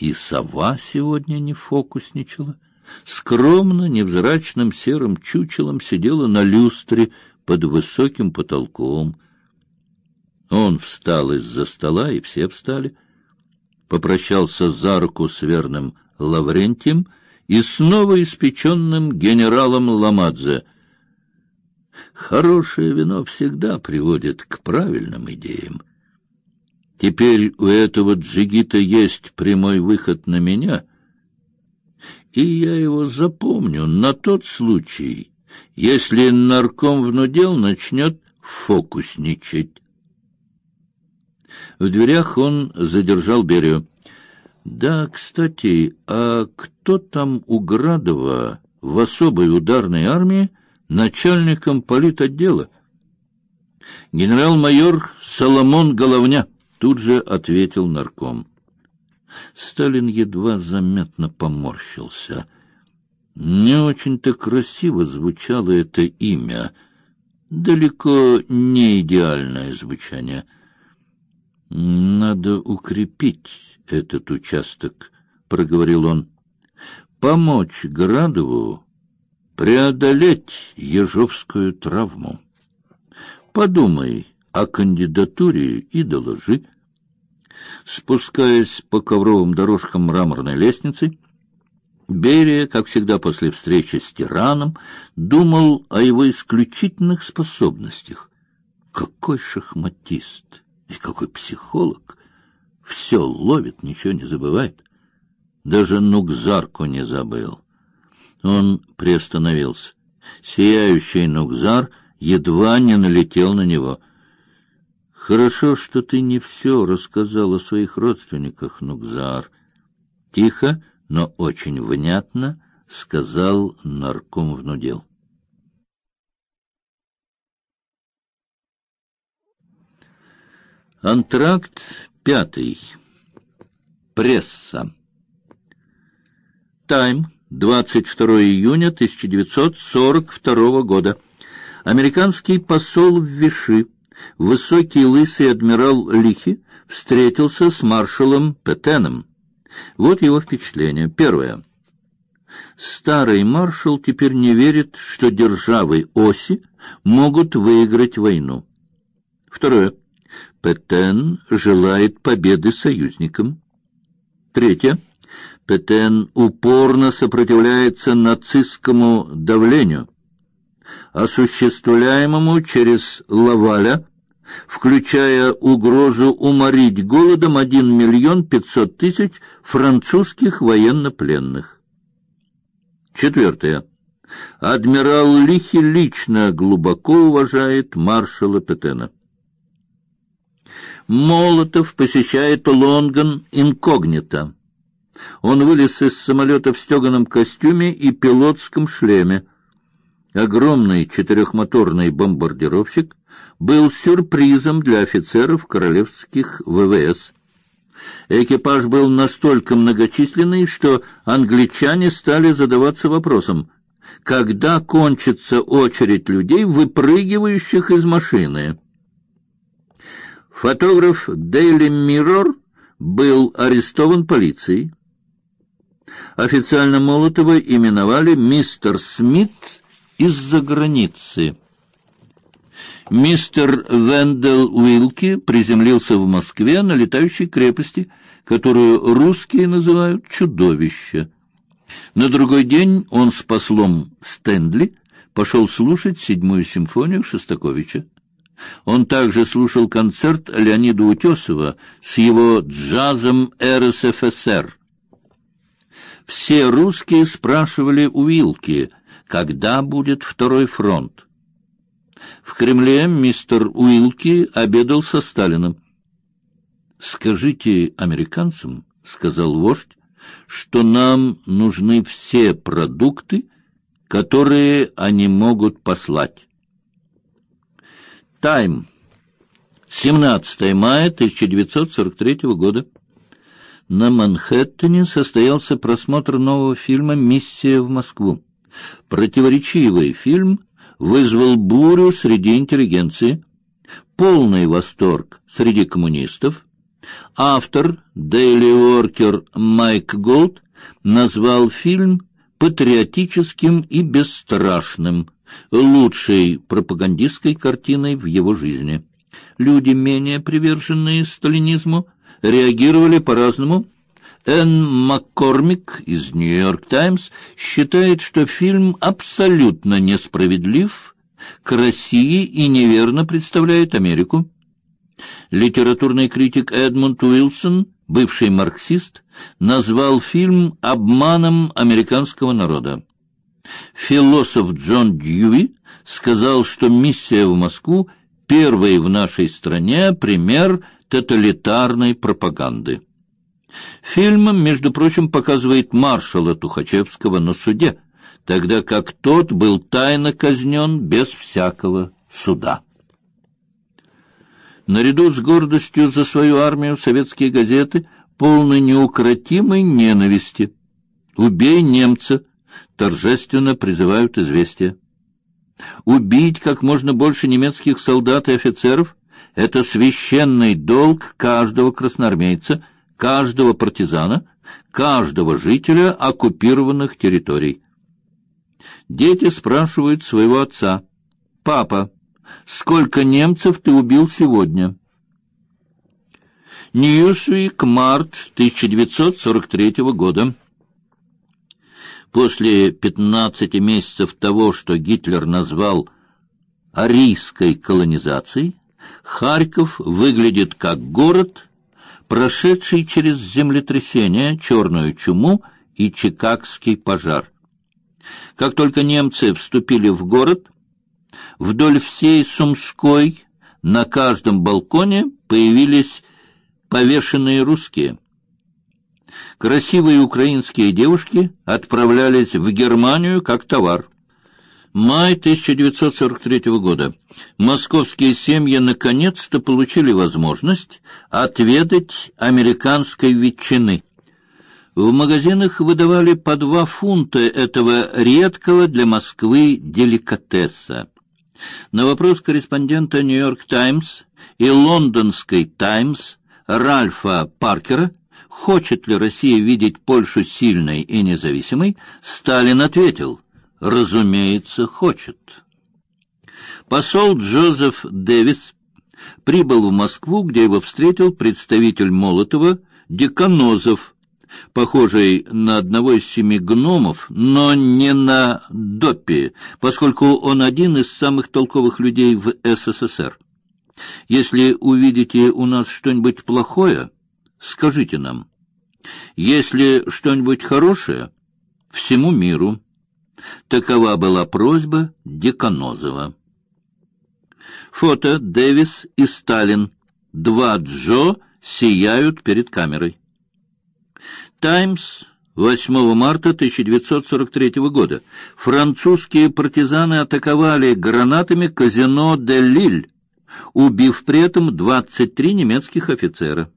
и сова сегодня не фокусничала. Скромно, невзрачным серым чучелом сидела на люстре под высоким потолком. Он встал из-за стола, и все встали. Попрощался за руку с верным Лаврентием и снова испеченным генералом Ламадзе. Хорошее вино всегда приводит к правильным идеям. Теперь у этого джигита есть прямой выход на меня, и я его запомню на тот случай, если нарком внудел начнет фокусничать. В дверях он задержал Берию. Да, кстати, а кто там у Градова в особой ударной армии начальником политотдела? Генерал-майор Соломон Головня тут же ответил нарком. Сталин едва заметно поморщился. Не очень-то красиво звучало это имя, далеко не идеальное звучание. Надо укрепить этот участок, проговорил он. Помочь Градову преодолеть ежовскую травму. Подумай о кандидатуре и доложи. Спускаясь по ковровым дорожкам мраморной лестницы, Берия, как всегда после встречи с тираном, думал о его исключительных способностях. Какой шахматист и какой психолог! Все ловит, ничего не забывает. Даже Нукзарку не забыл. Он приостановился. Сияющий Нукзар едва не налетел на него — Хорошо, что ты не все рассказал о своих родственниках, Нукзар. Тихо, но очень внятно сказал нарком внудел. Антракт пятый. Пресса. Тайм, 22 июня 1942 года. Американский посол в Виши высокий лысый адмирал Лихи встретился с маршалом Петеном. Вот его впечатление. Первое. Старый маршал теперь не верит, что державы оси могут выиграть войну. Второе. Петен желает победы союзникам. Третье. Петен упорно сопротивляется нацистскому давлению, осуществляемому через Лаваля включая угрозу уморить голодом один миллион пятьсот тысяч французских военнопленных. Четвертое. Адмирал Лихи лично глубоко уважает маршала Петена. Молотов посещает Лонгон инкогнито. Он вылез из самолета в стеганом костюме и пилотском шлеме. Огромный четырехмоторный бомбардировщик был сюрпризом для офицеров королевских ВВС. Экипаж был настолько многочисленный, что англичане стали задаваться вопросом, когда кончится очередь людей, выпрыгивающих из машины. Фотограф Daily Mirror был арестован полицией. Официально Молотова именовали мистер Смит из-за границы. Мистер Вендел Уилки приземлился в Москве на летающей крепости, которую русские называют чудовище. На другой день он с послом Стендли пошел слушать седьмую симфонию Шостаковича. Он также слушал концерт Леонида Утесова с его джазом РСФСР. Все русские спрашивали у Вилки, когда будет второй фронт. В Кремле мистер Уилки обедал со Сталиным. Скажите американцам, сказал вождь, что нам нужны все продукты, которые они могут послать. Тайм. 17 мая 1943 года. На Манхэттене состоялся просмотр нового фильма «Миссия в Москву». Противоречивый фильм вызвал бурю среди интеллигенции, полный восторг среди коммунистов, Автор Daily Worker Майк Голд назвал фильм патриотическим и бесстрашным, лучшей пропагандистской картиной в его жизни. Люди, менее приверженные сталинизму, реагировали по-разному. Энн Маккормик из «Нью-Йорк Таймс» считает, что фильм абсолютно несправедлив к России и неверно представляет Америку. Литературный критик Эдмунд Уилсон, бывший марксист, назвал фильм обманом американского народа. Философ Джон Дьюи сказал, что миссия в Москву первый в нашей стране пример тоталитарной пропаганды. Фильм, между прочим, показывает маршала Тухачевского на суде, тогда как тот был тайно казнен без всякого суда. Наряду с гордостью за свою армию советские газеты полны неукротимой ненависти. «Убей немца!» торжественно призывают известия. Убить как можно больше немецких солдат и офицеров — это священный долг каждого красноармейца, каждого партизана, каждого жителя оккупированных территорий. Дети спрашивают своего отца, «Папа, сколько немцев ты убил сегодня?» Ньюсвик, март 1943 года. После пятнадцати месяцев того, что Гитлер назвал арийской колонизацией, Харьков выглядит как город, прошедший через землетрясение, черную чуму и Чикагский пожар. Как только немцы вступили в город, вдоль всей Сумской на каждом балконе появились повешенные русские – красивые украинские девушки отправлялись в Германию как товар. Май 1943 года. Московские семьи наконец-то получили возможность отведать американской ветчины. В магазинах выдавали по два фунта этого редкого для Москвы деликатеса. На вопрос корреспондента «Нью-Йорк Таймс» и «Лондонской Таймс» Ральфа Паркера хочет ли Россия видеть Польшу сильной и независимой, Сталин ответил: "Разумеется, хочет". Посол Джозеф Дэвис прибыл в Москву, где его встретил представитель Молотова Деканозов, похожий на одного из семи гномов, но не на Доппи, поскольку он один из самых толковых людей в СССР. Если увидите у нас что-нибудь плохое, скажите нам. Если что-нибудь хорошее, всему миру. Такова была просьба Деканозова. Фото Дэвис и Сталин. Два Джо сияют перед камерой. Таймс, 8 марта 1943 года. Французские партизаны атаковали гранатами казино де Лиль, убив при этом 23 немецких офицера.